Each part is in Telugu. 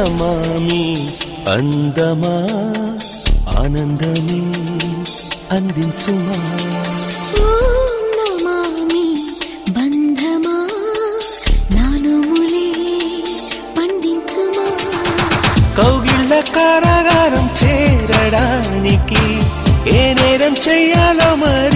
నమామి అందమా ఆనందమే అందించుమా. నమామి బంధమా నానుములే పండించుమా. కౌగిళ్ళ కారాగారం చేరడానికి ఏ నేరం చెయ్యాలో మరి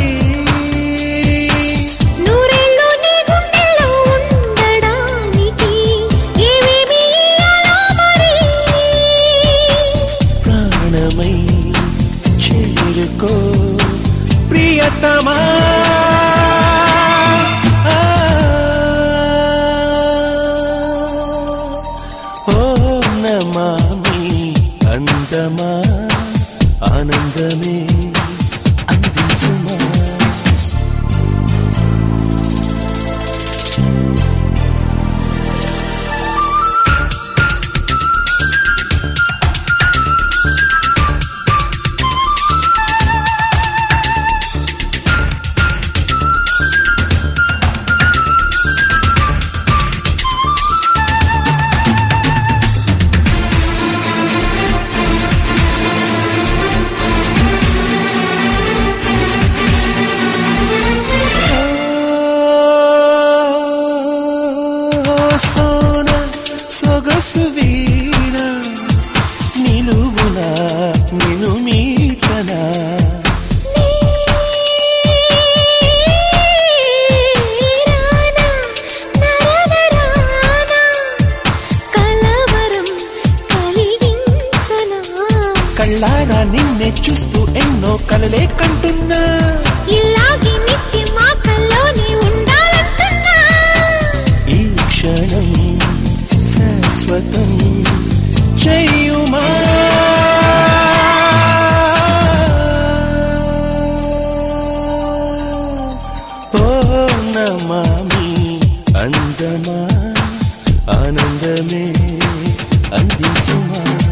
అందమా ఆనందమే నిను మీటనా. కళ్ళారా నిన్నే చూస్తూ ఎన్నో కలలే కంట అందమా? ఆనందమే అందించుమా?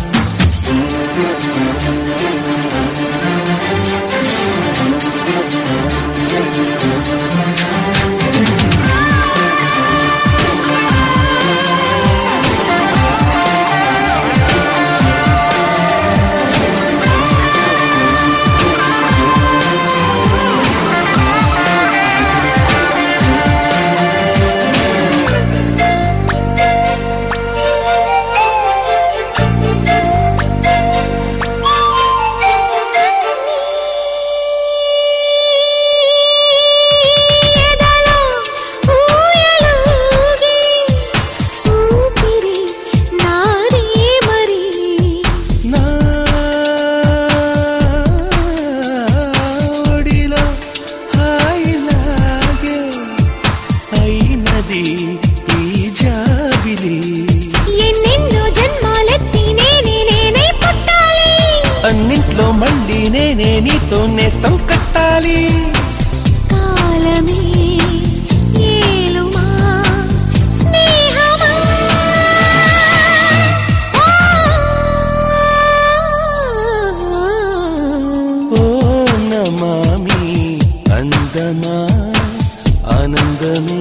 అయినది ఈ జాబిలి. ఎన్నెన్నో జన్మాలెత్తి నేనే నేనే పుట్టాలి. అన్నింట్లో మళ్ళీ నేనే నీతో నేస్తం కట్టాలి. కాలమే అందమా ఆనందమే.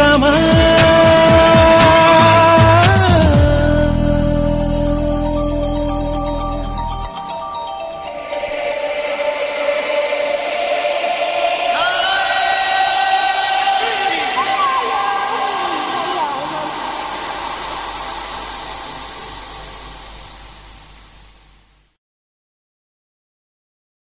Tamar